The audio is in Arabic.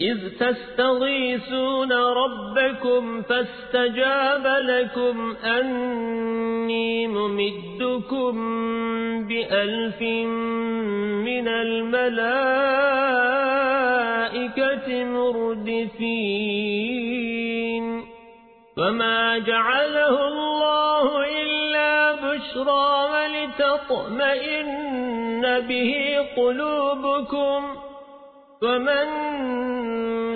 إذ تستغيثون ربكم فاستجاب لكم أني ممدكم بألف من الملائكة مردفين. وما جعله الله إلا بشرى ولتطمئن به قلوبكم. وما